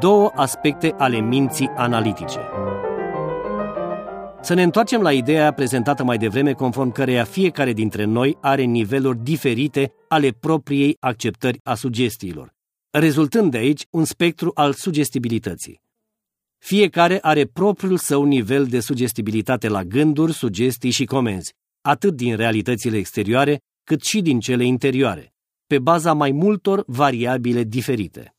două aspecte ale minții analitice. Să ne întoarcem la ideea prezentată mai devreme, conform căreia fiecare dintre noi are niveluri diferite ale propriei acceptări a sugestiilor, rezultând de aici un spectru al sugestibilității. Fiecare are propriul său nivel de sugestibilitate la gânduri, sugestii și comenzi, atât din realitățile exterioare, cât și din cele interioare, pe baza mai multor variabile diferite.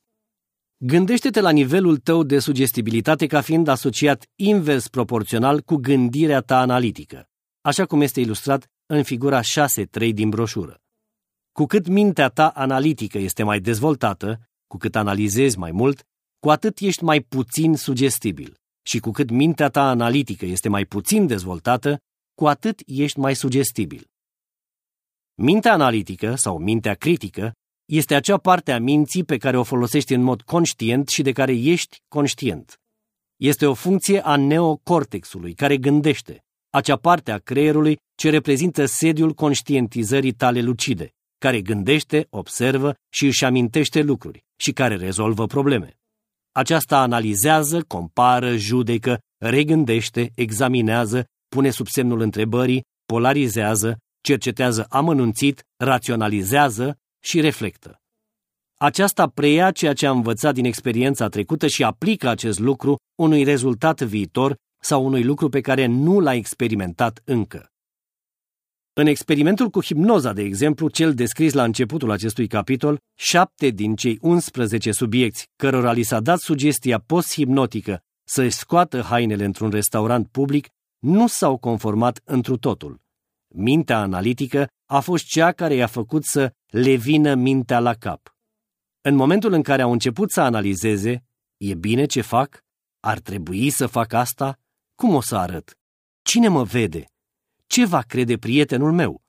Gândește-te la nivelul tău de sugestibilitate ca fiind asociat invers proporțional cu gândirea ta analitică, așa cum este ilustrat în figura 6.3 din broșură. Cu cât mintea ta analitică este mai dezvoltată, cu cât analizezi mai mult, cu atât ești mai puțin sugestibil. Și cu cât mintea ta analitică este mai puțin dezvoltată, cu atât ești mai sugestibil. Mintea analitică sau mintea critică este acea parte a minții pe care o folosești în mod conștient și de care ești conștient. Este o funcție a neocortexului care gândește, acea parte a creierului ce reprezintă sediul conștientizării tale lucide, care gândește, observă și își amintește lucruri și care rezolvă probleme. Aceasta analizează, compară, judecă, regândește, examinează, pune sub semnul întrebării, polarizează, cercetează amănunțit, raționalizează și reflectă. Aceasta preia ceea ce a învățat din experiența trecută și aplică acest lucru unui rezultat viitor sau unui lucru pe care nu l-a experimentat încă. În experimentul cu hipnoza, de exemplu, cel descris la începutul acestui capitol, șapte din cei 11 subiecti cărora li s-a dat sugestia post-hipnotică să-și scoată hainele într-un restaurant public nu s-au conformat întru totul. Mintea analitică a fost cea care i-a făcut să le vină mintea la cap. În momentul în care au început să analizeze, e bine ce fac? Ar trebui să fac asta? Cum o să arăt? Cine mă vede? Ce va crede prietenul meu?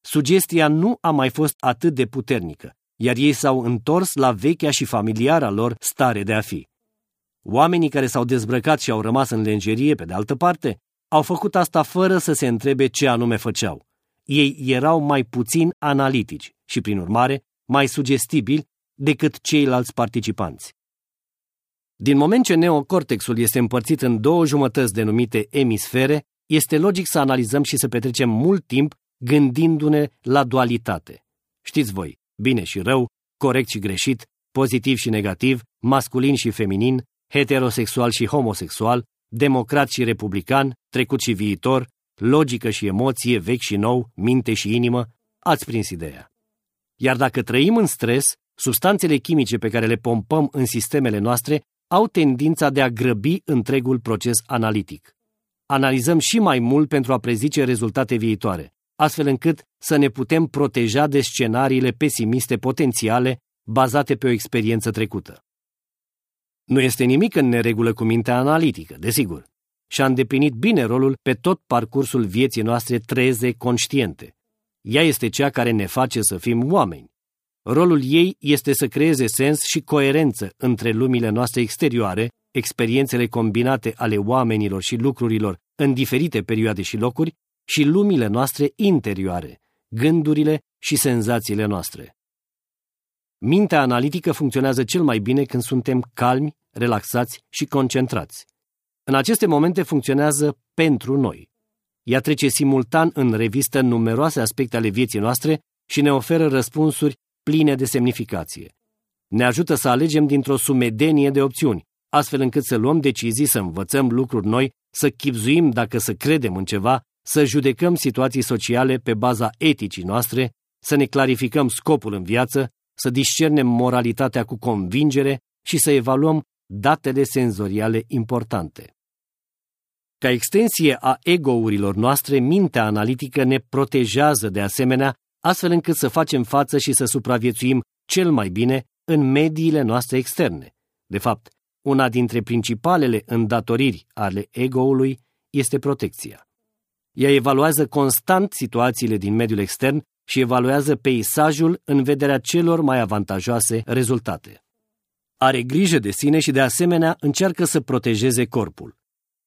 Sugestia nu a mai fost atât de puternică, iar ei s-au întors la vechea și familiara lor stare de a fi. Oamenii care s-au dezbrăcat și au rămas în lenjerie, pe de altă parte, au făcut asta fără să se întrebe ce anume făceau. Ei erau mai puțin analitici și, prin urmare, mai sugestibili decât ceilalți participanți. Din moment ce neocortexul este împărțit în două jumătăți denumite emisfere, este logic să analizăm și să petrecem mult timp gândindu-ne la dualitate. Știți voi, bine și rău, corect și greșit, pozitiv și negativ, masculin și feminin, heterosexual și homosexual, democrat și republican, trecut și viitor, logică și emoție, vechi și nou, minte și inimă, ați prins ideea. Iar dacă trăim în stres, substanțele chimice pe care le pompăm în sistemele noastre au tendința de a grăbi întregul proces analitic. Analizăm și mai mult pentru a prezice rezultate viitoare, astfel încât să ne putem proteja de scenariile pesimiste potențiale bazate pe o experiență trecută. Nu este nimic în neregulă cu mintea analitică, desigur, și a îndeplinit bine rolul pe tot parcursul vieții noastre treze conștiente. Ea este cea care ne face să fim oameni. Rolul ei este să creeze sens și coerență între lumile noastre exterioare, experiențele combinate ale oamenilor și lucrurilor în diferite perioade și locuri, și lumile noastre interioare, gândurile și senzațiile noastre. Mintea analitică funcționează cel mai bine când suntem calmi, relaxați și concentrați. În aceste momente funcționează pentru noi. Ea trece simultan în revistă numeroase aspecte ale vieții noastre și ne oferă răspunsuri pline de semnificație. Ne ajută să alegem dintr-o sumedenie de opțiuni, astfel încât să luăm decizii, să învățăm lucruri noi, să chipzuim dacă să credem în ceva, să judecăm situații sociale pe baza eticii noastre, să ne clarificăm scopul în viață, să discernem moralitatea cu convingere și să evaluăm datele senzoriale importante. Ca extensie a ego-urilor noastre, mintea analitică ne protejează de asemenea, astfel încât să facem față și să supraviețuim cel mai bine în mediile noastre externe. De fapt, una dintre principalele îndatoriri ale ego-ului este protecția. Ea evaluează constant situațiile din mediul extern și evaluează peisajul în vederea celor mai avantajoase rezultate. Are grijă de sine și de asemenea încearcă să protejeze corpul.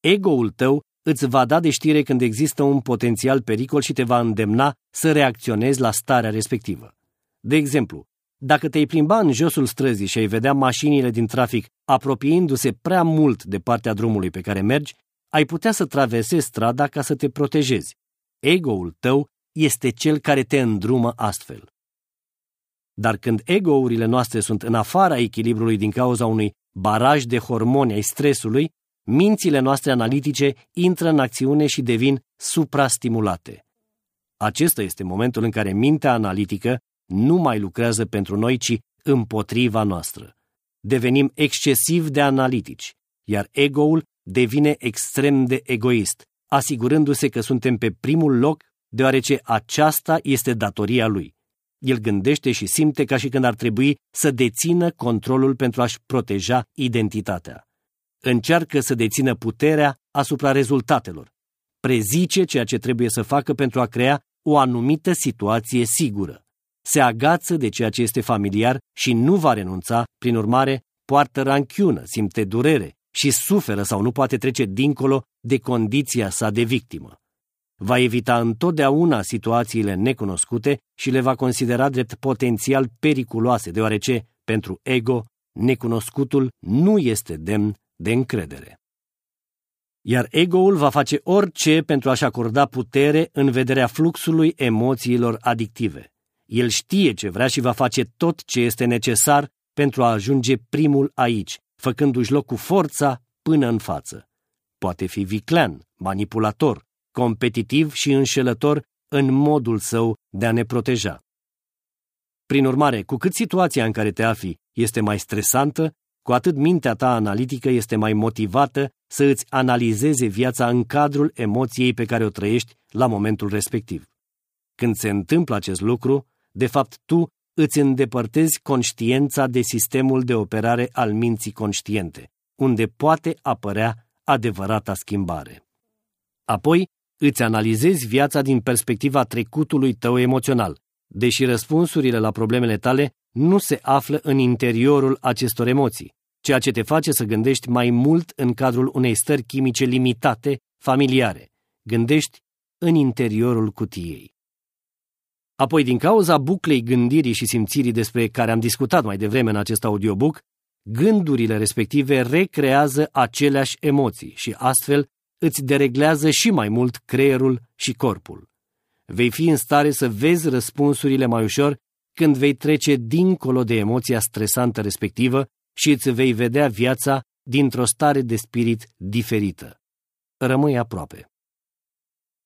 Ego-ul tău îți va da de știre când există un potențial pericol și te va îndemna să reacționezi la starea respectivă. De exemplu, dacă te-ai plimba în josul străzii și ai vedea mașinile din trafic apropiindu-se prea mult de partea drumului pe care mergi, ai putea să traversezi strada ca să te protejezi. Ego-ul tău este cel care te îndrumă astfel. Dar când ego-urile noastre sunt în afara echilibrului din cauza unui baraj de hormoni ai stresului, mințile noastre analitice intră în acțiune și devin suprastimulate. Acesta este momentul în care mintea analitică nu mai lucrează pentru noi, ci împotriva noastră. Devenim excesiv de analitici, iar ego-ul devine extrem de egoist, asigurându-se că suntem pe primul loc, deoarece aceasta este datoria lui. El gândește și simte ca și când ar trebui să dețină controlul pentru a-și proteja identitatea. Încearcă să dețină puterea asupra rezultatelor. Prezice ceea ce trebuie să facă pentru a crea o anumită situație sigură. Se agață de ceea ce este familiar și nu va renunța, prin urmare, poartă ranchiună, simte durere și suferă sau nu poate trece dincolo de condiția sa de victimă va evita întotdeauna situațiile necunoscute și le va considera drept potențial periculoase, deoarece, pentru ego, necunoscutul nu este demn de încredere. Iar ego-ul va face orice pentru a-și acorda putere în vederea fluxului emoțiilor adictive. El știe ce vrea și va face tot ce este necesar pentru a ajunge primul aici, făcându-și loc cu forța până în față. Poate fi viclean, manipulator, competitiv și înșelător în modul său de a ne proteja. Prin urmare, cu cât situația în care te afli este mai stresantă, cu atât mintea ta analitică este mai motivată să îți analizeze viața în cadrul emoției pe care o trăiești la momentul respectiv. Când se întâmplă acest lucru, de fapt tu îți îndepărtezi conștiența de sistemul de operare al minții conștiente, unde poate apărea adevărata schimbare. Apoi Îți analizezi viața din perspectiva trecutului tău emoțional, deși răspunsurile la problemele tale nu se află în interiorul acestor emoții, ceea ce te face să gândești mai mult în cadrul unei stări chimice limitate, familiare. Gândești în interiorul cutiei. Apoi, din cauza buclei gândirii și simțirii despre care am discutat mai devreme în acest audiobook, gândurile respective recrează aceleași emoții și astfel îți dereglează și mai mult creierul și corpul. Vei fi în stare să vezi răspunsurile mai ușor când vei trece dincolo de emoția stresantă respectivă și îți vei vedea viața dintr-o stare de spirit diferită. Rămâi aproape.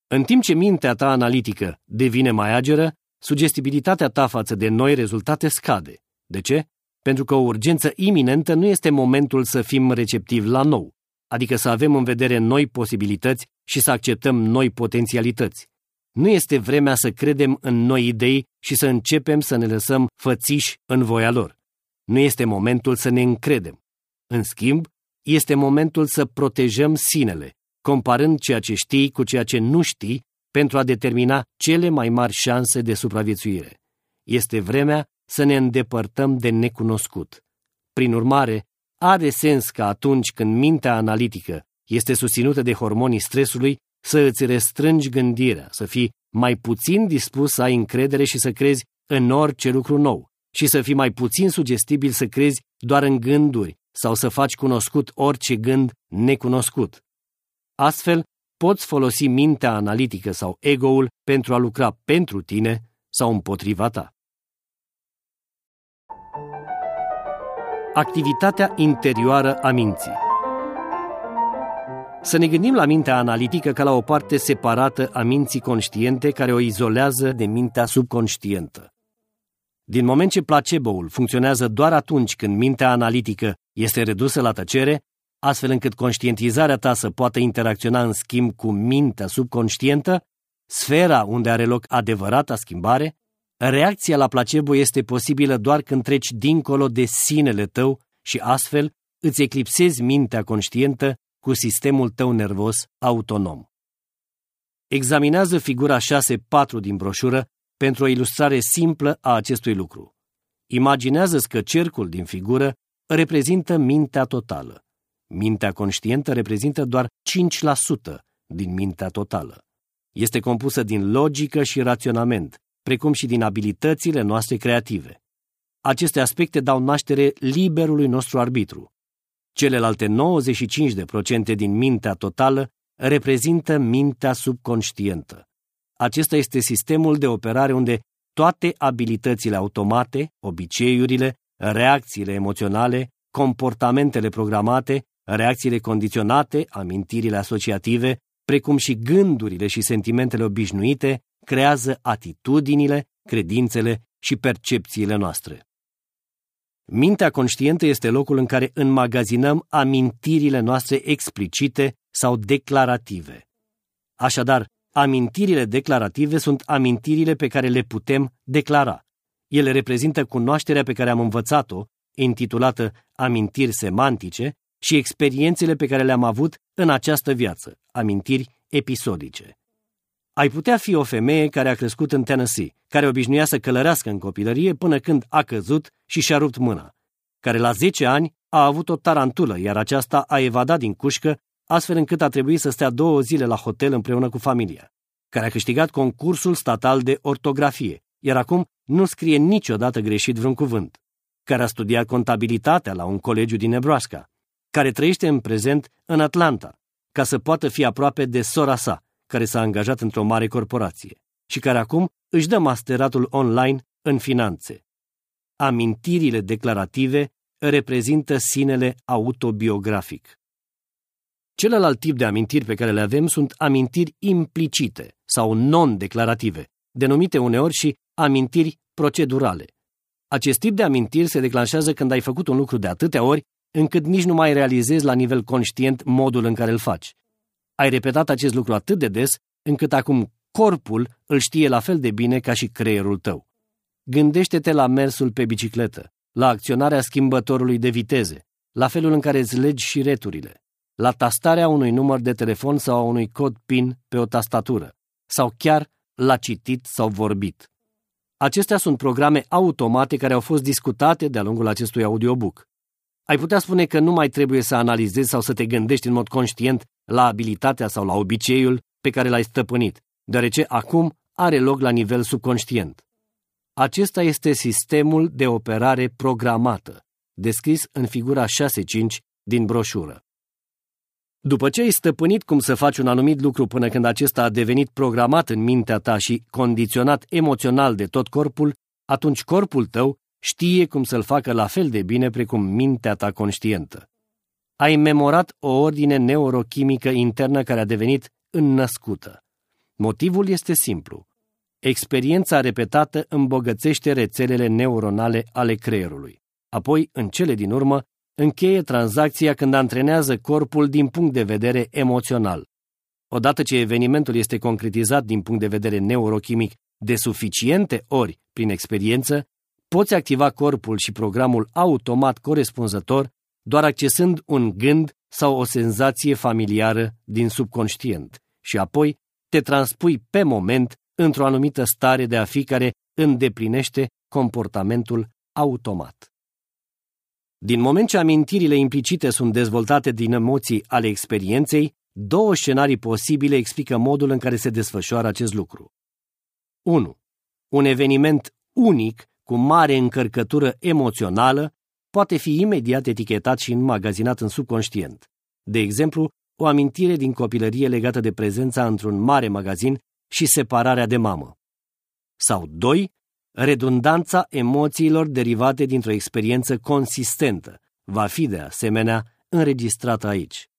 În timp ce mintea ta analitică devine mai ageră, sugestibilitatea ta față de noi rezultate scade. De ce? Pentru că o urgență iminentă nu este momentul să fim receptivi la nou adică să avem în vedere noi posibilități și să acceptăm noi potențialități. Nu este vremea să credem în noi idei și să începem să ne lăsăm fățiși în voia lor. Nu este momentul să ne încredem. În schimb, este momentul să protejăm sinele, comparând ceea ce știi cu ceea ce nu știi pentru a determina cele mai mari șanse de supraviețuire. Este vremea să ne îndepărtăm de necunoscut. Prin urmare, are sens că atunci când mintea analitică este susținută de hormonii stresului, să îți restrângi gândirea, să fii mai puțin dispus să ai încredere și să crezi în orice lucru nou și să fii mai puțin sugestibil să crezi doar în gânduri sau să faci cunoscut orice gând necunoscut. Astfel, poți folosi mintea analitică sau ego-ul pentru a lucra pentru tine sau împotriva ta. Activitatea interioară a minții Să ne gândim la mintea analitică ca la o parte separată a minții conștiente care o izolează de mintea subconștientă. Din moment ce placebo-ul funcționează doar atunci când mintea analitică este redusă la tăcere, astfel încât conștientizarea ta să poată interacționa în schimb cu mintea subconștientă, sfera unde are loc adevărata schimbare, Reacția la placebo este posibilă doar când treci dincolo de sinele tău și astfel îți eclipsezi mintea conștientă cu sistemul tău nervos autonom. Examinează figura 6.4 din broșură pentru o ilustrare simplă a acestui lucru. Imaginează-ți că cercul din figură reprezintă mintea totală. Mintea conștientă reprezintă doar 5% din mintea totală. Este compusă din logică și raționament, precum și din abilitățile noastre creative. Aceste aspecte dau naștere liberului nostru arbitru. Celelalte 95% din mintea totală reprezintă mintea subconștientă. Acesta este sistemul de operare unde toate abilitățile automate, obiceiurile, reacțiile emoționale, comportamentele programate, reacțiile condiționate, amintirile asociative, precum și gândurile și sentimentele obișnuite, creează atitudinile, credințele și percepțiile noastre. Mintea conștientă este locul în care înmagazinăm amintirile noastre explicite sau declarative. Așadar, amintirile declarative sunt amintirile pe care le putem declara. Ele reprezintă cunoașterea pe care am învățat-o, intitulată Amintiri semantice, și experiențele pe care le-am avut în această viață, amintiri episodice. Ai putea fi o femeie care a crescut în Tennessee, care obișnuia să călărească în copilărie până când a căzut și și-a rupt mâna, care la 10 ani a avut o tarantulă, iar aceasta a evadat din cușcă, astfel încât a trebuit să stea două zile la hotel împreună cu familia, care a câștigat concursul statal de ortografie, iar acum nu scrie niciodată greșit vreun cuvânt, care a studiat contabilitatea la un colegiu din Nebraska, care trăiește în prezent în Atlanta, ca să poată fi aproape de sora sa, care s-a angajat într-o mare corporație și care acum își dă masteratul online în finanțe. Amintirile declarative reprezintă sinele autobiografic. Celălalt tip de amintiri pe care le avem sunt amintiri implicite sau non-declarative, denumite uneori și amintiri procedurale. Acest tip de amintiri se declanșează când ai făcut un lucru de atâtea ori încât nici nu mai realizezi la nivel conștient modul în care îl faci. Ai repetat acest lucru atât de des, încât acum corpul îl știe la fel de bine ca și creierul tău. Gândește-te la mersul pe bicicletă, la acționarea schimbătorului de viteze, la felul în care îți legi și returile, la tastarea unui număr de telefon sau a unui cod PIN pe o tastatură, sau chiar la citit sau vorbit. Acestea sunt programe automate care au fost discutate de-a lungul acestui audiobook. Ai putea spune că nu mai trebuie să analizezi sau să te gândești în mod conștient la abilitatea sau la obiceiul pe care l-ai stăpânit, deoarece acum are loc la nivel subconștient. Acesta este sistemul de operare programată, descris în figura 6.5 din broșură. După ce ai stăpânit cum să faci un anumit lucru până când acesta a devenit programat în mintea ta și condiționat emoțional de tot corpul, atunci corpul tău știe cum să-l facă la fel de bine precum mintea ta conștientă. Ai memorat o ordine neurochimică internă care a devenit înnăscută. Motivul este simplu. Experiența repetată îmbogățește rețelele neuronale ale creierului. Apoi, în cele din urmă, încheie tranzacția când antrenează corpul din punct de vedere emoțional. Odată ce evenimentul este concretizat din punct de vedere neurochimic de suficiente ori prin experiență, poți activa corpul și programul automat corespunzător doar accesând un gând sau o senzație familiară din subconștient și apoi te transpui pe moment într-o anumită stare de a fi care îndeplinește comportamentul automat. Din moment ce amintirile implicite sunt dezvoltate din emoții ale experienței, două scenarii posibile explică modul în care se desfășoară acest lucru. 1. Un eveniment unic cu mare încărcătură emoțională poate fi imediat etichetat și înmagazinat în subconștient. De exemplu, o amintire din copilărie legată de prezența într-un mare magazin și separarea de mamă. Sau 2. Redundanța emoțiilor derivate dintr-o experiență consistentă va fi de asemenea înregistrată aici.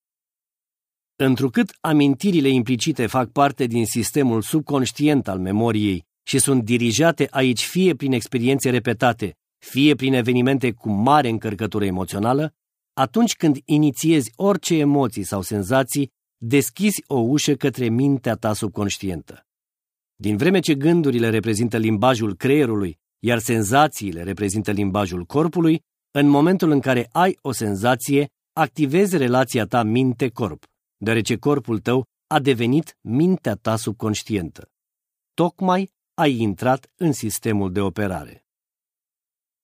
Întrucât amintirile implicite fac parte din sistemul subconștient al memoriei și sunt dirijate aici fie prin experiențe repetate, fie prin evenimente cu mare încărcătură emoțională, atunci când inițiezi orice emoții sau senzații, deschizi o ușă către mintea ta subconștientă. Din vreme ce gândurile reprezintă limbajul creierului, iar senzațiile reprezintă limbajul corpului, în momentul în care ai o senzație, activezi relația ta minte-corp, deoarece corpul tău a devenit mintea ta subconștientă. Tocmai ai intrat în sistemul de operare.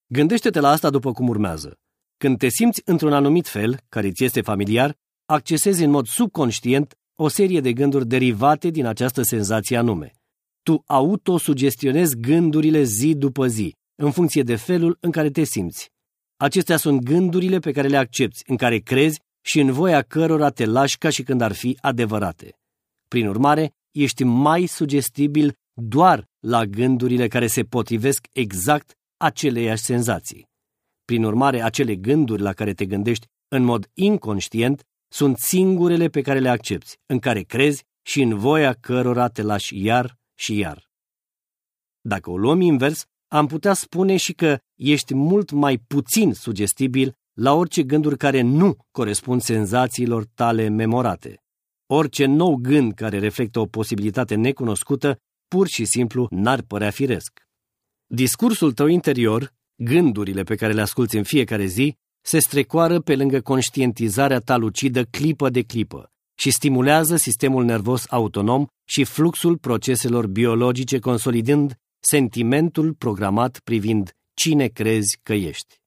Gândește-te la asta după cum urmează. Când te simți într-un anumit fel, care ți este familiar, accesezi în mod subconștient o serie de gânduri derivate din această senzație anume. Tu autosugestionezi gândurile zi după zi, în funcție de felul în care te simți. Acestea sunt gândurile pe care le accepti, în care crezi și în voia cărora te lași ca și când ar fi adevărate. Prin urmare, ești mai sugestibil doar la gândurile care se potrivesc exact aceleiași senzații. Prin urmare, acele gânduri la care te gândești în mod inconștient sunt singurele pe care le accepti, în care crezi și în voia cărora te lași iar și iar. Dacă o luăm invers, am putea spune și că ești mult mai puțin sugestibil la orice gânduri care nu corespund senzațiilor tale memorate. Orice nou gând care reflectă o posibilitate necunoscută, pur și simplu n-ar părea firesc. Discursul tău interior, gândurile pe care le asculți în fiecare zi, se strecoară pe lângă conștientizarea ta lucidă clipă de clipă și stimulează sistemul nervos autonom și fluxul proceselor biologice consolidând sentimentul programat privind cine crezi că ești.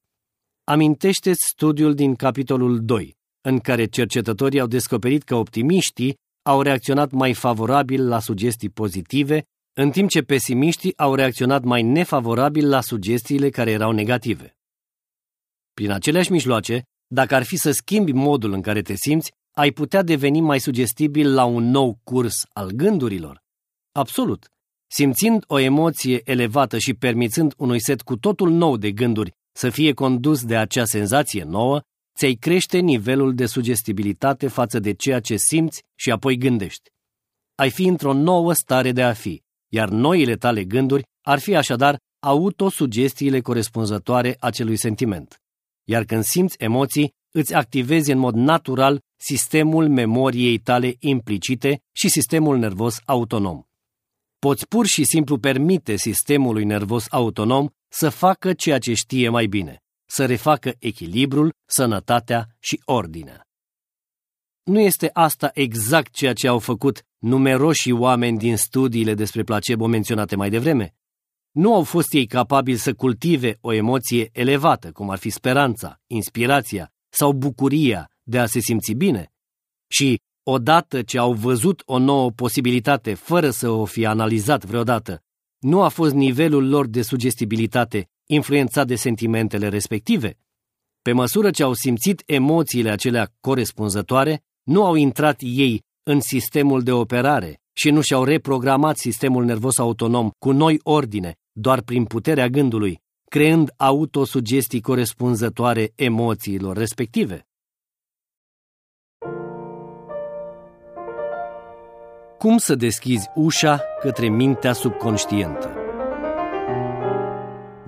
Amintește-ți studiul din capitolul 2, în care cercetătorii au descoperit că optimiștii au reacționat mai favorabil la sugestii pozitive, în timp ce pesimiștii au reacționat mai nefavorabil la sugestiile care erau negative. Prin aceleași mijloace, dacă ar fi să schimbi modul în care te simți, ai putea deveni mai sugestibil la un nou curs al gândurilor? Absolut. Simțind o emoție elevată și permițând unui set cu totul nou de gânduri să fie condus de acea senzație nouă, ți-ai crește nivelul de sugestibilitate față de ceea ce simți și apoi gândești. Ai fi într-o nouă stare de a fi, iar noile tale gânduri ar fi așadar autosugestiile corespunzătoare acelui sentiment. Iar când simți emoții, îți activezi în mod natural sistemul memoriei tale implicite și sistemul nervos autonom. Poți pur și simplu permite sistemului nervos autonom să facă ceea ce știe mai bine, să refacă echilibrul, sănătatea și ordinea. Nu este asta exact ceea ce au făcut numeroși oameni din studiile despre placebo menționate mai devreme? Nu au fost ei capabili să cultive o emoție elevată, cum ar fi speranța, inspirația sau bucuria de a se simți bine? Și odată ce au văzut o nouă posibilitate fără să o fi analizat vreodată, nu a fost nivelul lor de sugestibilitate influențat de sentimentele respective? Pe măsură ce au simțit emoțiile acelea corespunzătoare, nu au intrat ei în sistemul de operare și nu și-au reprogramat sistemul nervos autonom cu noi ordine, doar prin puterea gândului, creând autosugestii corespunzătoare emoțiilor respective. Cum să deschizi ușa către mintea subconștientă?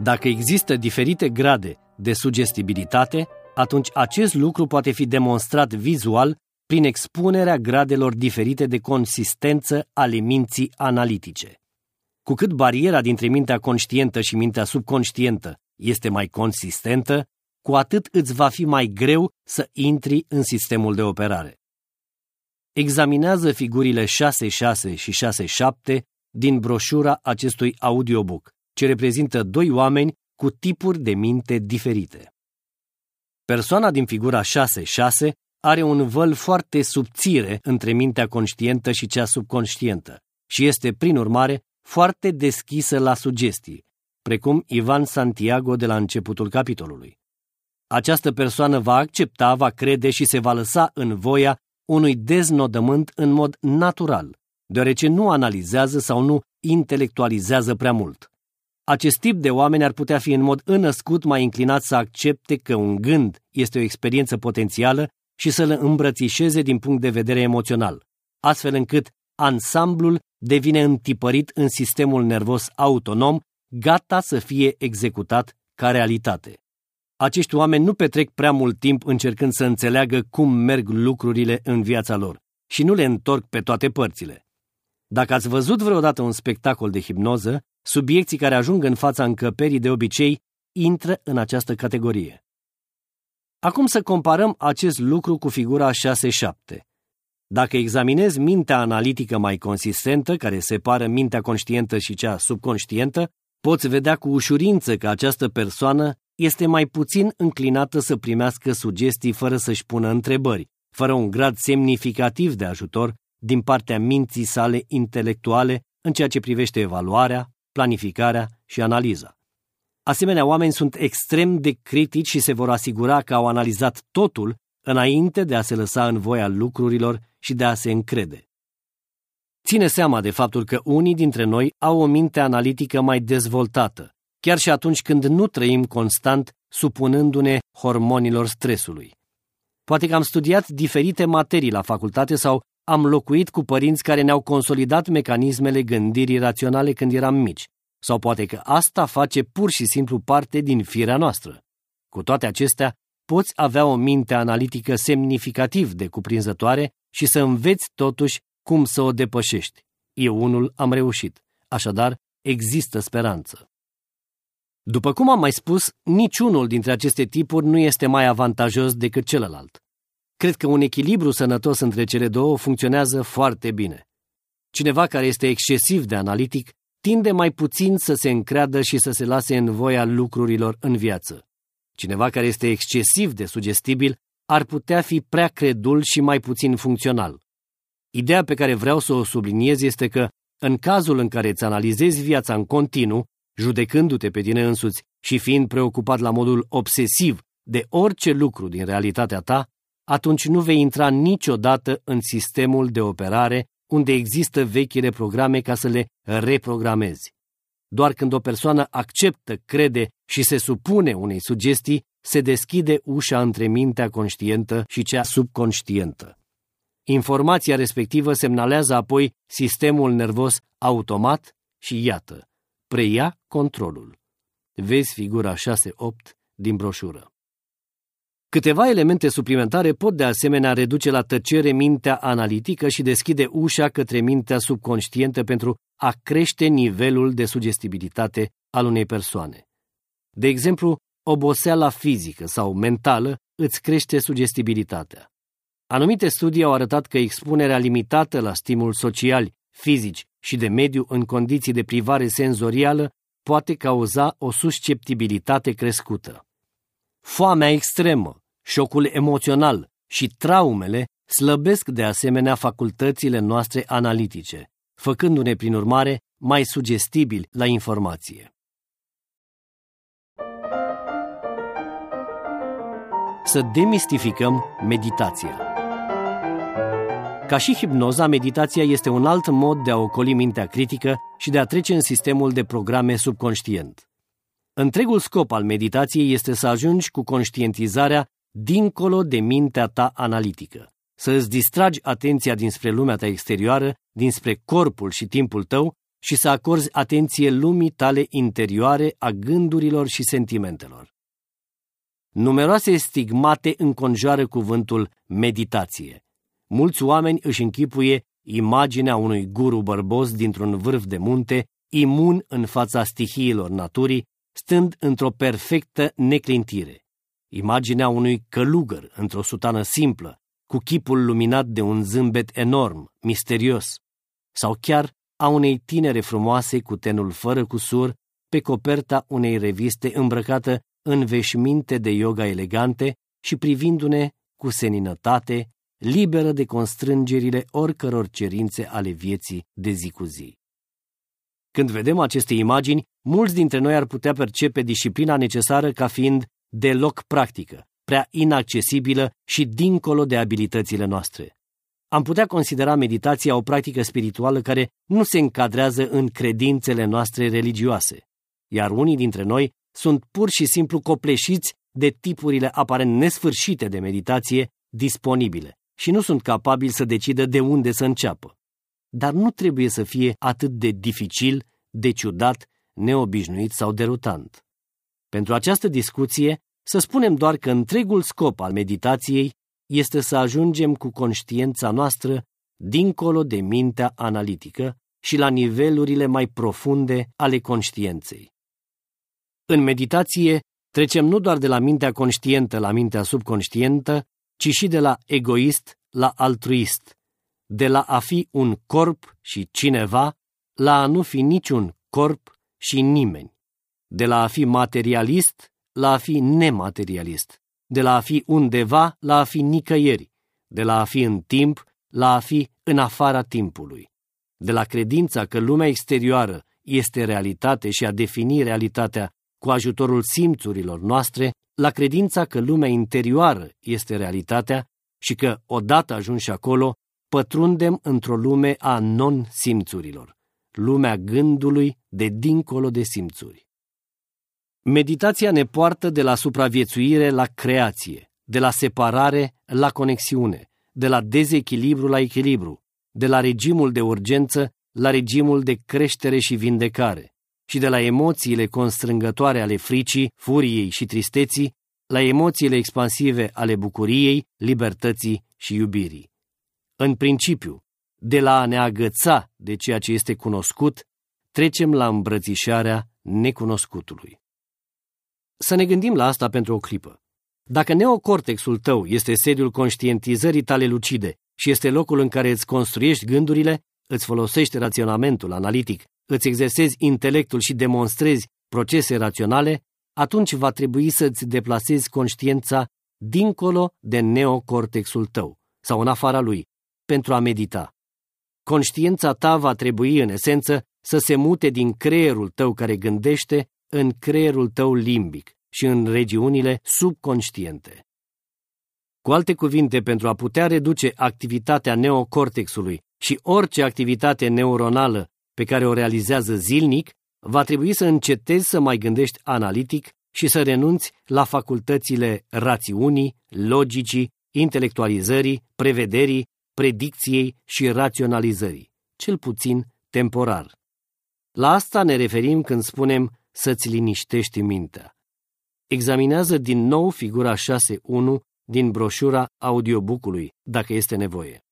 Dacă există diferite grade de sugestibilitate, atunci acest lucru poate fi demonstrat vizual prin expunerea gradelor diferite de consistență ale minții analitice. Cu cât bariera dintre mintea conștientă și mintea subconștientă este mai consistentă, cu atât îți va fi mai greu să intri în sistemul de operare. Examinează figurile 6.6 și 6.7 din broșura acestui audiobook, ce reprezintă doi oameni cu tipuri de minte diferite. Persoana din figura 6.6 are un văl foarte subțire între mintea conștientă și cea subconștientă și este, prin urmare, foarte deschisă la sugestii, precum Ivan Santiago de la începutul capitolului. Această persoană va accepta, va crede și se va lăsa în voia unui deznodământ în mod natural, deoarece nu analizează sau nu intelectualizează prea mult. Acest tip de oameni ar putea fi în mod înăscut mai înclinat să accepte că un gând este o experiență potențială și să-l îmbrățișeze din punct de vedere emoțional, astfel încât ansamblul devine întipărit în sistemul nervos autonom, gata să fie executat ca realitate. Acești oameni nu petrec prea mult timp încercând să înțeleagă cum merg lucrurile în viața lor și nu le întorc pe toate părțile. Dacă ați văzut vreodată un spectacol de hipnoză, subiecții care ajung în fața încăperii de obicei intră în această categorie. Acum să comparăm acest lucru cu figura 6-7. Dacă examinezi mintea analitică mai consistentă, care separă mintea conștientă și cea subconștientă, poți vedea cu ușurință că această persoană este mai puțin înclinată să primească sugestii fără să-și pună întrebări, fără un grad semnificativ de ajutor din partea minții sale intelectuale în ceea ce privește evaluarea, planificarea și analiza. Asemenea, oameni sunt extrem de critici și se vor asigura că au analizat totul înainte de a se lăsa în voia lucrurilor și de a se încrede. Ține seama de faptul că unii dintre noi au o minte analitică mai dezvoltată, chiar și atunci când nu trăim constant supunându-ne hormonilor stresului. Poate că am studiat diferite materii la facultate sau am locuit cu părinți care ne-au consolidat mecanismele gândirii raționale când eram mici, sau poate că asta face pur și simplu parte din firea noastră. Cu toate acestea, poți avea o minte analitică semnificativ de cuprinzătoare și să înveți totuși cum să o depășești. Eu unul am reușit, așadar există speranță. După cum am mai spus, niciunul dintre aceste tipuri nu este mai avantajos decât celălalt. Cred că un echilibru sănătos între cele două funcționează foarte bine. Cineva care este excesiv de analitic tinde mai puțin să se încreadă și să se lase în voia lucrurilor în viață. Cineva care este excesiv de sugestibil ar putea fi prea credul și mai puțin funcțional. Ideea pe care vreau să o subliniez este că, în cazul în care îți analizezi viața în continuu, judecându-te pe tine însuți și fiind preocupat la modul obsesiv de orice lucru din realitatea ta, atunci nu vei intra niciodată în sistemul de operare unde există vechile programe ca să le reprogramezi. Doar când o persoană acceptă, crede și se supune unei sugestii, se deschide ușa între mintea conștientă și cea subconștientă. Informația respectivă semnalează apoi sistemul nervos automat și iată, preia controlul. Vezi figura 6-8 din broșură. Câteva elemente suplimentare pot de asemenea reduce la tăcere mintea analitică și deschide ușa către mintea subconștientă pentru a crește nivelul de sugestibilitate al unei persoane. De exemplu, oboseala fizică sau mentală îți crește sugestibilitatea. Anumite studii au arătat că expunerea limitată la stimul sociali, fizici și de mediu în condiții de privare senzorială poate cauza o susceptibilitate crescută. Foamea extremă, șocul emoțional și traumele slăbesc de asemenea facultățile noastre analitice, făcându-ne, prin urmare, mai sugestibili la informație. Să demistificăm meditația. Ca și hipnoza, meditația este un alt mod de a ocoli mintea critică și de a trece în sistemul de programe subconștient. Întregul scop al meditației este să ajungi cu conștientizarea dincolo de mintea ta analitică, să îți distragi atenția dinspre lumea ta exterioară, dinspre corpul și timpul tău și să acorzi atenție lumii tale interioare a gândurilor și sentimentelor. Numeroase stigmate înconjoară cuvântul meditație. Mulți oameni își închipuie imaginea unui guru bărbos dintr-un vârf de munte, imun în fața stihiilor naturii, stând într-o perfectă neclintire imaginea unui călugăr într-o sutană simplă, cu chipul luminat de un zâmbet enorm, misterios, sau chiar a unei tinere frumoase cu tenul fără cusur pe coperta unei reviste îmbrăcată în veșminte de yoga elegante și privindu-ne cu seninătate, liberă de constrângerile oricăror cerințe ale vieții de zi cu zi. Când vedem aceste imagini, mulți dintre noi ar putea percepe disciplina necesară ca fiind deloc practică, prea inaccesibilă și dincolo de abilitățile noastre. Am putea considera meditația o practică spirituală care nu se încadrează în credințele noastre religioase, iar unii dintre noi sunt pur și simplu copleșiți de tipurile aparent nesfârșite de meditație disponibile și nu sunt capabili să decidă de unde să înceapă. Dar nu trebuie să fie atât de dificil, de ciudat, neobișnuit sau derutant. Pentru această discuție, să spunem doar că întregul scop al meditației este să ajungem cu conștiința noastră dincolo de mintea analitică și la nivelurile mai profunde ale conștiinței. În meditație trecem nu doar de la mintea conștientă la mintea subconștientă, ci și de la egoist la altruist, de la a fi un corp și cineva la a nu fi niciun corp și nimeni. De la a fi materialist la a fi nematerialist, de la a fi undeva la a fi nicăieri, de la a fi în timp la a fi în afara timpului, de la credința că lumea exterioară este realitate și a defini realitatea cu ajutorul simțurilor noastre, la credința că lumea interioară este realitatea și că, odată ajunși acolo, pătrundem într-o lume a non-simțurilor, lumea gândului de dincolo de simțuri. Meditația ne poartă de la supraviețuire la creație, de la separare la conexiune, de la dezechilibru la echilibru, de la regimul de urgență la regimul de creștere și vindecare, și de la emoțiile constrângătoare ale fricii, furiei și tristeții, la emoțiile expansive ale bucuriei, libertății și iubirii. În principiu, de la a ne agăța de ceea ce este cunoscut, trecem la îmbrățișarea necunoscutului. Să ne gândim la asta pentru o clipă. Dacă neocortexul tău este sediul conștientizării tale lucide și este locul în care îți construiești gândurile, îți folosești raționamentul analitic, îți exersezi intelectul și demonstrezi procese raționale, atunci va trebui să-ți deplasezi conștiința dincolo de neocortexul tău sau în afara lui, pentru a medita. Conștiința ta va trebui, în esență, să se mute din creierul tău care gândește în creierul tău limbic și în regiunile subconștiente. Cu alte cuvinte, pentru a putea reduce activitatea neocortexului și orice activitate neuronală pe care o realizează zilnic, va trebui să încetezi să mai gândești analitic și să renunți la facultățile rațiunii, logicii, intelectualizării, prevederii, predicției și raționalizării, cel puțin temporar. La asta ne referim când spunem să-ți liniștești mintea. Examinează din nou figura 6.1 din broșura audiobookului, dacă este nevoie.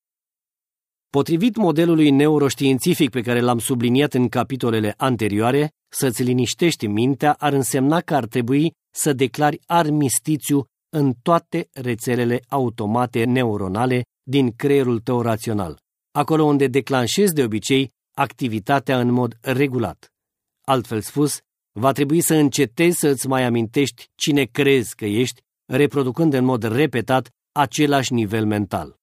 Potrivit modelului neuroștiințific pe care l-am subliniat în capitolele anterioare, să-ți liniștești mintea ar însemna că ar trebui să declari armistițiu în toate rețelele automate neuronale din creierul tău rațional, acolo unde declanșezi de obicei activitatea în mod regulat. Altfel spus, va trebui să încetezi să îți mai amintești cine crezi că ești, reproducând în mod repetat același nivel mental.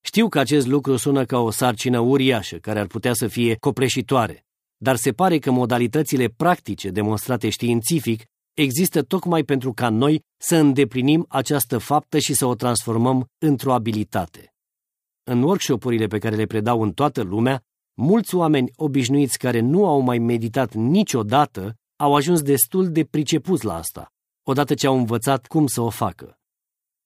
Știu că acest lucru sună ca o sarcină uriașă care ar putea să fie copleșitoare, dar se pare că modalitățile practice demonstrate științific există tocmai pentru ca noi să îndeplinim această faptă și să o transformăm într-o abilitate. În workshopurile pe care le predau în toată lumea, mulți oameni obișnuiți care nu au mai meditat niciodată au ajuns destul de pricepuți la asta, odată ce au învățat cum să o facă.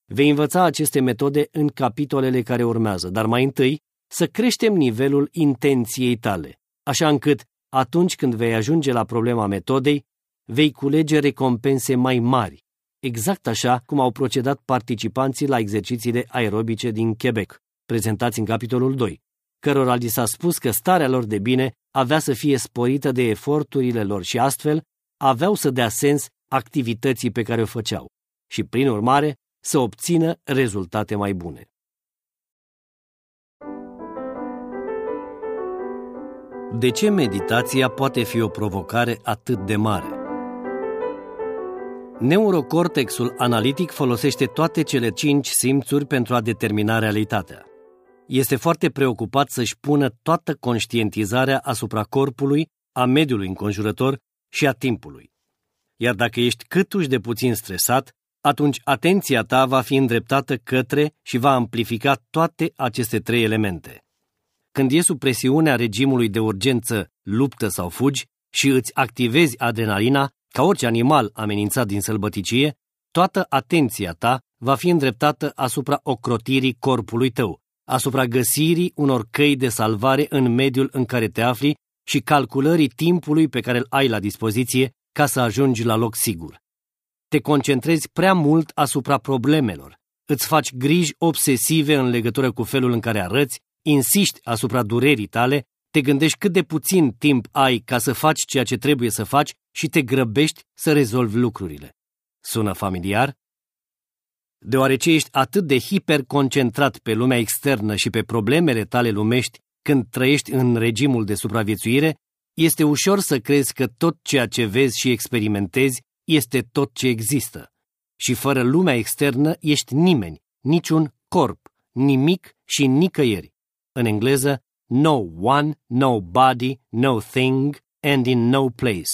Vei învăța aceste metode în capitolele care urmează, dar mai întâi să creștem nivelul intenției tale, așa încât, atunci când vei ajunge la problema metodei, vei culege recompense mai mari, exact așa cum au procedat participanții la exercițiile aerobice din Quebec, prezentați în capitolul 2, cărora li s-a spus că starea lor de bine avea să fie sporită de eforturile lor și astfel aveau să dea sens activității pe care o făceau și, prin urmare, să obțină rezultate mai bune. De ce meditația poate fi o provocare atât de mare? Neurocortexul analitic folosește toate cele cinci simțuri pentru a determina realitatea. Este foarte preocupat să-și pună toată conștientizarea asupra corpului, a mediului înconjurător și a timpului. Iar dacă ești câtuși de puțin stresat, atunci atenția ta va fi îndreptată către și va amplifica toate aceste trei elemente. Când e sub presiunea regimului de urgență, luptă sau fugi și îți activezi adrenalina, ca orice animal amenințat din sălbăticie, toată atenția ta va fi îndreptată asupra ocrotirii corpului tău, asupra găsirii unor căi de salvare în mediul în care te afli și calculării timpului pe care îl ai la dispoziție ca să ajungi la loc sigur te concentrezi prea mult asupra problemelor, îți faci griji obsesive în legătură cu felul în care arăți, insiști asupra durerii tale, te gândești cât de puțin timp ai ca să faci ceea ce trebuie să faci și te grăbești să rezolvi lucrurile. Sună familiar? Deoarece ești atât de hiperconcentrat pe lumea externă și pe problemele tale lumești când trăiești în regimul de supraviețuire, este ușor să crezi că tot ceea ce vezi și experimentezi este tot ce există. Și fără lumea externă ești nimeni, niciun corp, nimic și nicăieri. În engleză, no one, no body, no thing and in no place.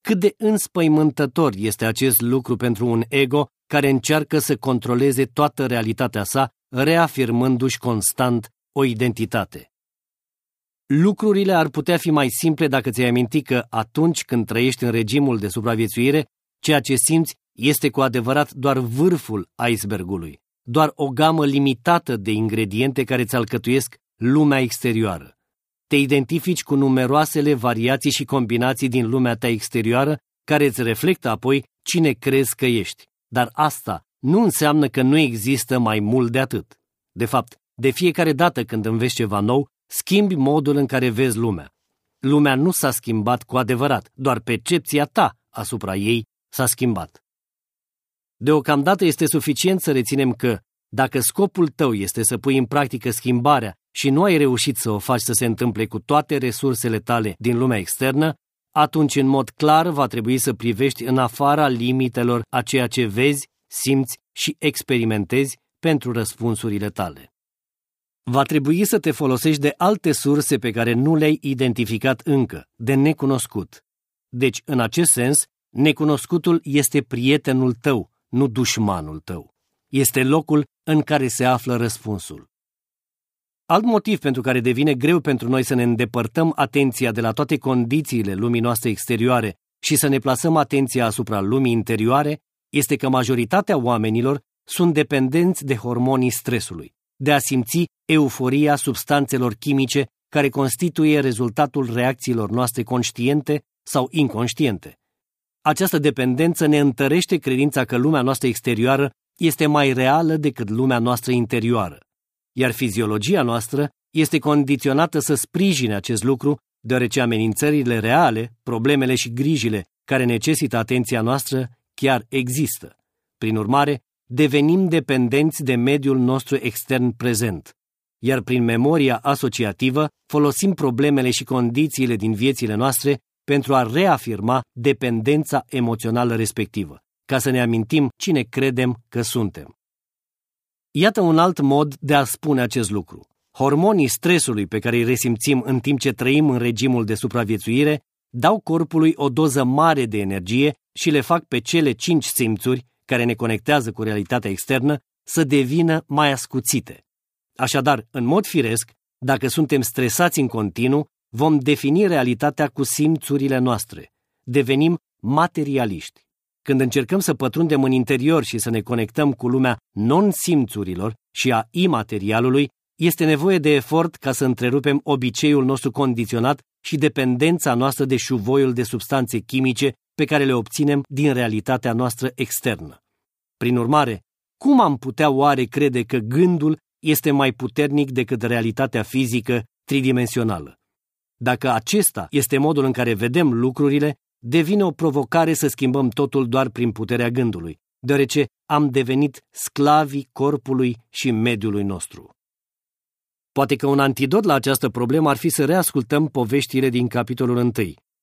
Cât de înspăimântător este acest lucru pentru un ego care încearcă să controleze toată realitatea sa, reafirmându-și constant o identitate. Lucrurile ar putea fi mai simple dacă ți-ai aminti că atunci când trăiești în regimul de supraviețuire, ceea ce simți este cu adevărat doar vârful icebergului, doar o gamă limitată de ingrediente care ți alcătuiesc lumea exterioară. Te identifici cu numeroasele variații și combinații din lumea ta exterioară care îți reflectă apoi cine crezi că ești. Dar asta nu înseamnă că nu există mai mult de atât. De fapt, de fiecare dată când înveți ceva nou, schimbi modul în care vezi lumea. Lumea nu s-a schimbat cu adevărat, doar percepția ta asupra ei s-a schimbat. Deocamdată este suficient să reținem că, dacă scopul tău este să pui în practică schimbarea și nu ai reușit să o faci să se întâmple cu toate resursele tale din lumea externă, atunci în mod clar va trebui să privești în afara limitelor a ceea ce vezi, simți și experimentezi pentru răspunsurile tale. Va trebui să te folosești de alte surse pe care nu le-ai identificat încă, de necunoscut. Deci, în acest sens, necunoscutul este prietenul tău, nu dușmanul tău. Este locul în care se află răspunsul. Alt motiv pentru care devine greu pentru noi să ne îndepărtăm atenția de la toate condițiile lumii noastre exterioare și să ne plasăm atenția asupra lumii interioare este că majoritatea oamenilor sunt dependenți de hormonii stresului, de a simți euforia substanțelor chimice care constituie rezultatul reacțiilor noastre conștiente sau inconștiente. Această dependență ne întărește credința că lumea noastră exterioară este mai reală decât lumea noastră interioară, iar fiziologia noastră este condiționată să sprijine acest lucru, deoarece amenințările reale, problemele și grijile care necesită atenția noastră chiar există. Prin urmare, devenim dependenți de mediul nostru extern prezent, iar prin memoria asociativă folosim problemele și condițiile din viețile noastre pentru a reafirma dependența emoțională respectivă, ca să ne amintim cine credem că suntem. Iată un alt mod de a spune acest lucru. Hormonii stresului pe care îi resimțim în timp ce trăim în regimul de supraviețuire dau corpului o doză mare de energie și le fac pe cele cinci simțuri care ne conectează cu realitatea externă să devină mai ascuțite. Așadar, în mod firesc, dacă suntem stresați în continuu, vom defini realitatea cu simțurile noastre. Devenim materialiști. Când încercăm să pătrundem în interior și să ne conectăm cu lumea non-simțurilor și a imaterialului, este nevoie de efort ca să întrerupem obiceiul nostru condiționat și dependența noastră de șuvoiul de substanțe chimice pe care le obținem din realitatea noastră externă. Prin urmare, cum am putea oare crede că gândul este mai puternic decât realitatea fizică tridimensională? Dacă acesta este modul în care vedem lucrurile, devine o provocare să schimbăm totul doar prin puterea gândului, deoarece am devenit sclavii corpului și mediului nostru. Poate că un antidot la această problemă ar fi să reascultăm poveștile din capitolul 1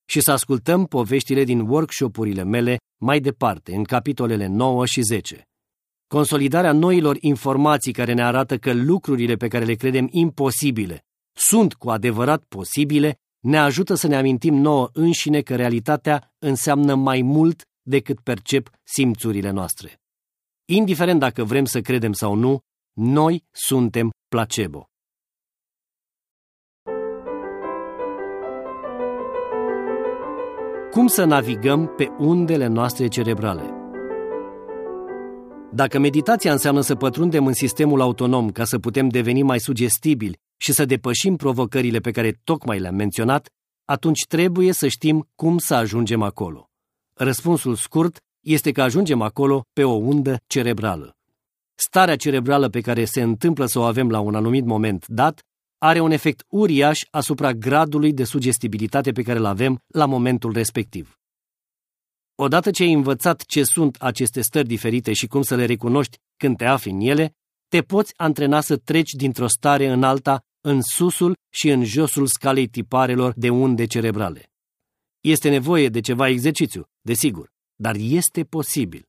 și să ascultăm poveștile din workshopurile mele mai departe, în capitolele 9 și 10. Consolidarea noilor informații care ne arată că lucrurile pe care le credem imposibile sunt cu adevărat posibile, ne ajută să ne amintim nouă înșine că realitatea înseamnă mai mult decât percep simțurile noastre. Indiferent dacă vrem să credem sau nu, noi suntem placebo. Cum să navigăm pe undele noastre cerebrale? Dacă meditația înseamnă să pătrundem în sistemul autonom ca să putem deveni mai sugestibili și să depășim provocările pe care tocmai le-am menționat, atunci trebuie să știm cum să ajungem acolo. Răspunsul scurt este că ajungem acolo pe o undă cerebrală. Starea cerebrală pe care se întâmplă să o avem la un anumit moment dat are un efect uriaș asupra gradului de sugestibilitate pe care îl avem la momentul respectiv. Odată ce ai învățat ce sunt aceste stări diferite și cum să le recunoști când te afli în ele, te poți antrena să treci dintr-o stare în alta în susul și în josul scalei tiparelor de unde cerebrale. Este nevoie de ceva exercițiu, desigur, dar este posibil.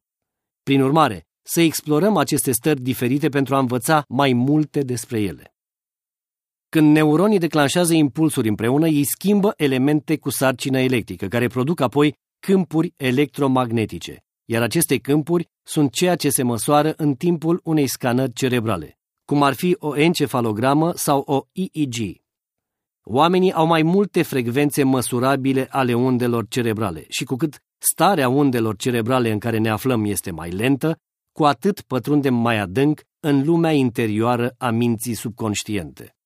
Prin urmare, să explorăm aceste stări diferite pentru a învăța mai multe despre ele. Când neuronii declanșează impulsuri împreună, ei schimbă elemente cu sarcină electrică, care produc apoi câmpuri electromagnetice, iar aceste câmpuri sunt ceea ce se măsoară în timpul unei scanări cerebrale, cum ar fi o encefalogramă sau o EEG. Oamenii au mai multe frecvențe măsurabile ale undelor cerebrale și cu cât starea undelor cerebrale în care ne aflăm este mai lentă, cu atât pătrundem mai adânc în lumea interioară a minții subconștiente.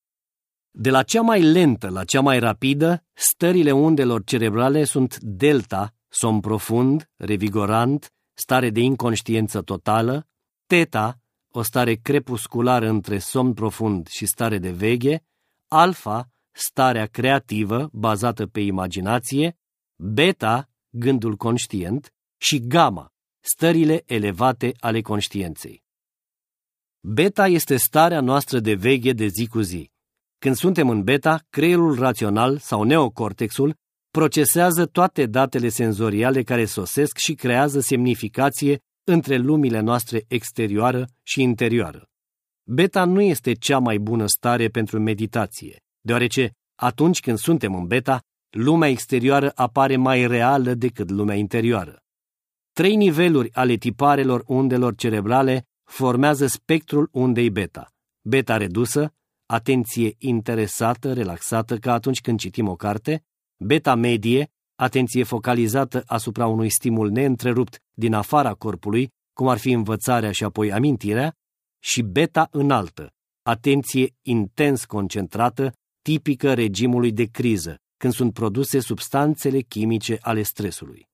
De la cea mai lentă la cea mai rapidă, stările undelor cerebrale sunt delta, somn profund, revigorant, stare de inconștiență totală, teta, o stare crepusculară între somn profund și stare de veche, alfa, starea creativă bazată pe imaginație, beta, gândul conștient, și gamma, stările elevate ale conștiinței. Beta este starea noastră de veche de zi cu zi. Când suntem în beta, creierul rațional sau neocortexul procesează toate datele senzoriale care sosesc și creează semnificație între lumile noastre exterioară și interioară. Beta nu este cea mai bună stare pentru meditație, deoarece atunci când suntem în beta, lumea exterioară apare mai reală decât lumea interioară. Trei niveluri ale tiparelor undelor cerebrale formează spectrul undei beta. Beta redusă, atenție interesată, relaxată ca atunci când citim o carte, beta medie, atenție focalizată asupra unui stimul neîntrerupt din afara corpului, cum ar fi învățarea și apoi amintirea, și beta înaltă, atenție intens concentrată, tipică regimului de criză, când sunt produse substanțele chimice ale stresului.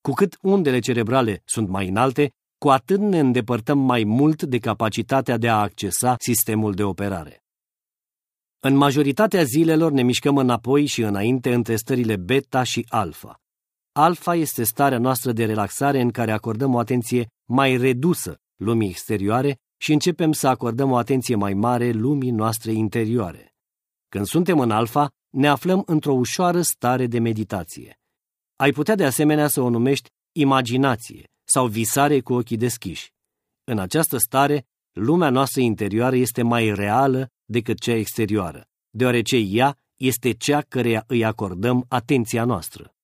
Cu cât undele cerebrale sunt mai înalte, cu atât ne îndepărtăm mai mult de capacitatea de a accesa sistemul de operare. În majoritatea zilelor ne mișcăm înapoi și înainte între stările beta și alfa. Alfa este starea noastră de relaxare în care acordăm o atenție mai redusă lumii exterioare și începem să acordăm o atenție mai mare lumii noastre interioare. Când suntem în alfa, ne aflăm într-o ușoară stare de meditație. Ai putea de asemenea să o numești imaginație sau visare cu ochii deschiși. În această stare, lumea noastră interioară este mai reală decât cea exterioară, deoarece ea este cea căreia îi acordăm atenția noastră.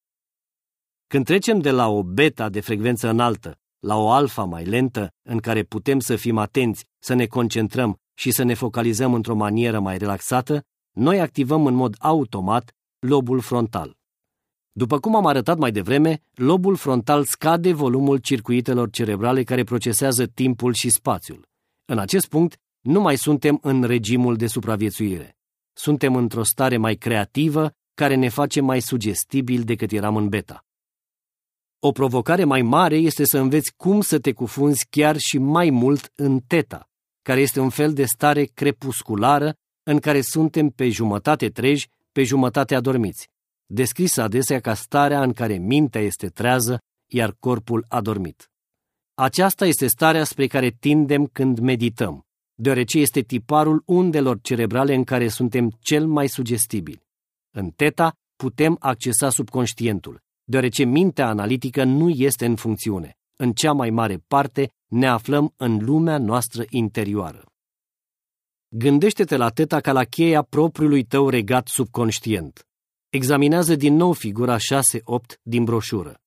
Când trecem de la o beta de frecvență înaltă la o alfa mai lentă, în care putem să fim atenți, să ne concentrăm și să ne focalizăm într-o manieră mai relaxată, noi activăm în mod automat lobul frontal. După cum am arătat mai devreme, lobul frontal scade volumul circuitelor cerebrale care procesează timpul și spațiul. În acest punct, nu mai suntem în regimul de supraviețuire. Suntem într-o stare mai creativă care ne face mai sugestibil decât eram în beta. O provocare mai mare este să înveți cum să te cufunzi chiar și mai mult în teta, care este un fel de stare crepusculară în care suntem pe jumătate treji, pe jumătate adormiți, descrisă adesea ca starea în care mintea este trează, iar corpul adormit. Aceasta este starea spre care tindem când medităm, deoarece este tiparul undelor cerebrale în care suntem cel mai sugestibili. În teta putem accesa subconștientul, deoarece mintea analitică nu este în funcțiune. În cea mai mare parte ne aflăm în lumea noastră interioară. Gândește-te la teta ca la cheia propriului tău regat subconștient. Examinează din nou figura 6-8 din broșură.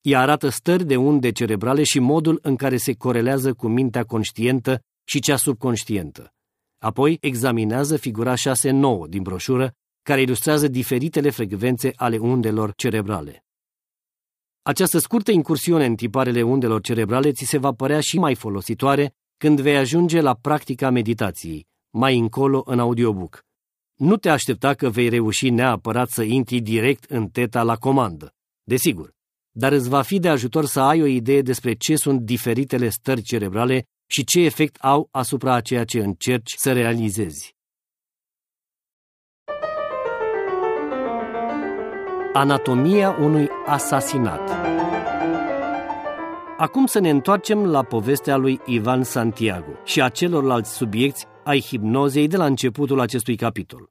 Ea arată stări de unde cerebrale și modul în care se corelează cu mintea conștientă și cea subconștientă. Apoi examinează figura 6-9 din broșură, care ilustrează diferitele frecvențe ale undelor cerebrale. Această scurtă incursiune în tiparele undelor cerebrale ți se va părea și mai folositoare când vei ajunge la practica meditației, mai încolo în audiobook. Nu te aștepta că vei reuși neapărat să intri direct în teta la comandă, desigur, dar îți va fi de ajutor să ai o idee despre ce sunt diferitele stări cerebrale și ce efect au asupra a ceea ce încerci să realizezi. Anatomia unui asasinat Acum să ne întoarcem la povestea lui Ivan Santiago și a celorlalți subiecti ai hipnozei de la începutul acestui capitol.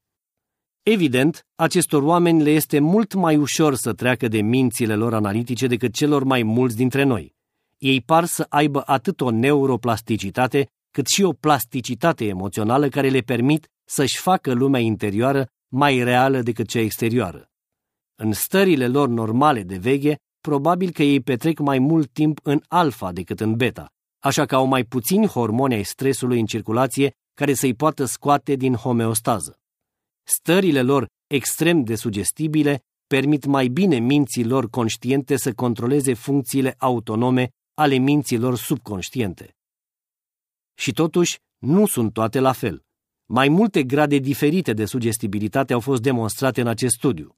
Evident, acestor oameni le este mult mai ușor să treacă de mințile lor analitice decât celor mai mulți dintre noi. Ei par să aibă atât o neuroplasticitate, cât și o plasticitate emoțională care le permit să-și facă lumea interioară mai reală decât cea exterioară. În stările lor normale de veche, probabil că ei petrec mai mult timp în alfa decât în beta, așa că au mai puțini hormoni ai stresului în circulație care să-i poată scoate din homeostază. Stările lor extrem de sugestibile permit mai bine minții lor conștiente să controleze funcțiile autonome ale minților subconștiente. Și totuși, nu sunt toate la fel. Mai multe grade diferite de sugestibilitate au fost demonstrate în acest studiu.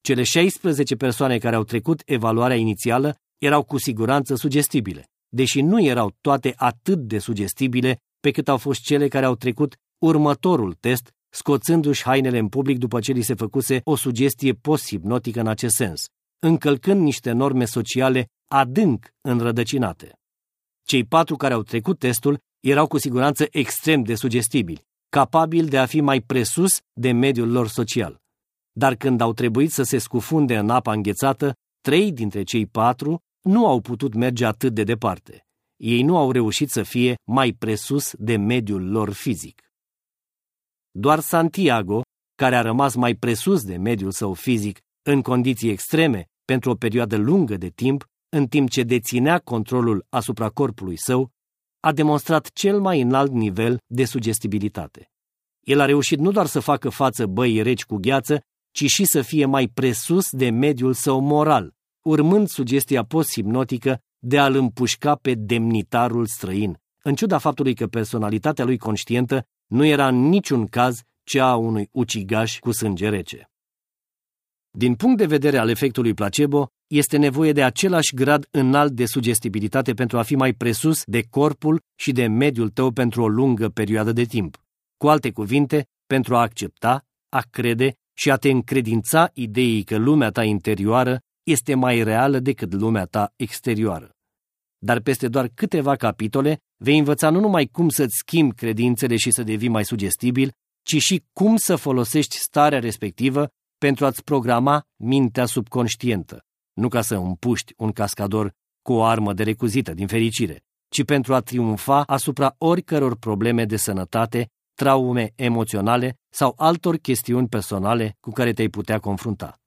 Cele 16 persoane care au trecut evaluarea inițială erau cu siguranță sugestibile, deși nu erau toate atât de sugestibile pe cât au fost cele care au trecut următorul test, scoțându-și hainele în public după ce li se făcuse o sugestie post-hipnotică în acest sens, încălcând niște norme sociale adânc înrădăcinate. Cei patru care au trecut testul erau cu siguranță extrem de sugestibili, capabili de a fi mai presus de mediul lor social. Dar când au trebuit să se scufunde în apa înghețată, trei dintre cei patru nu au putut merge atât de departe. Ei nu au reușit să fie mai presus de mediul lor fizic. Doar Santiago, care a rămas mai presus de mediul său fizic în condiții extreme pentru o perioadă lungă de timp, în timp ce deținea controlul asupra corpului său, a demonstrat cel mai înalt nivel de sugestibilitate. El a reușit nu doar să facă față băii reci cu gheață, ci și să fie mai presus de mediul său moral, urmând sugestia post-hipnotică de a-l împușca pe demnitarul străin, în ciuda faptului că personalitatea lui conștientă nu era în niciun caz cea a unui ucigaș cu sânge rece. Din punct de vedere al efectului placebo, este nevoie de același grad înalt de sugestibilitate pentru a fi mai presus de corpul și de mediul tău pentru o lungă perioadă de timp. Cu alte cuvinte, pentru a accepta, a crede și a te încredința ideii că lumea ta interioară este mai reală decât lumea ta exterioară. Dar peste doar câteva capitole vei învăța nu numai cum să-ți schimbi credințele și să devii mai sugestibil, ci și cum să folosești starea respectivă pentru a-ți programa mintea subconștientă, nu ca să împuști un cascador cu o armă de recuzită, din fericire, ci pentru a triumfa asupra oricăror probleme de sănătate, traume emoționale sau altor chestiuni personale cu care te-ai putea confrunta.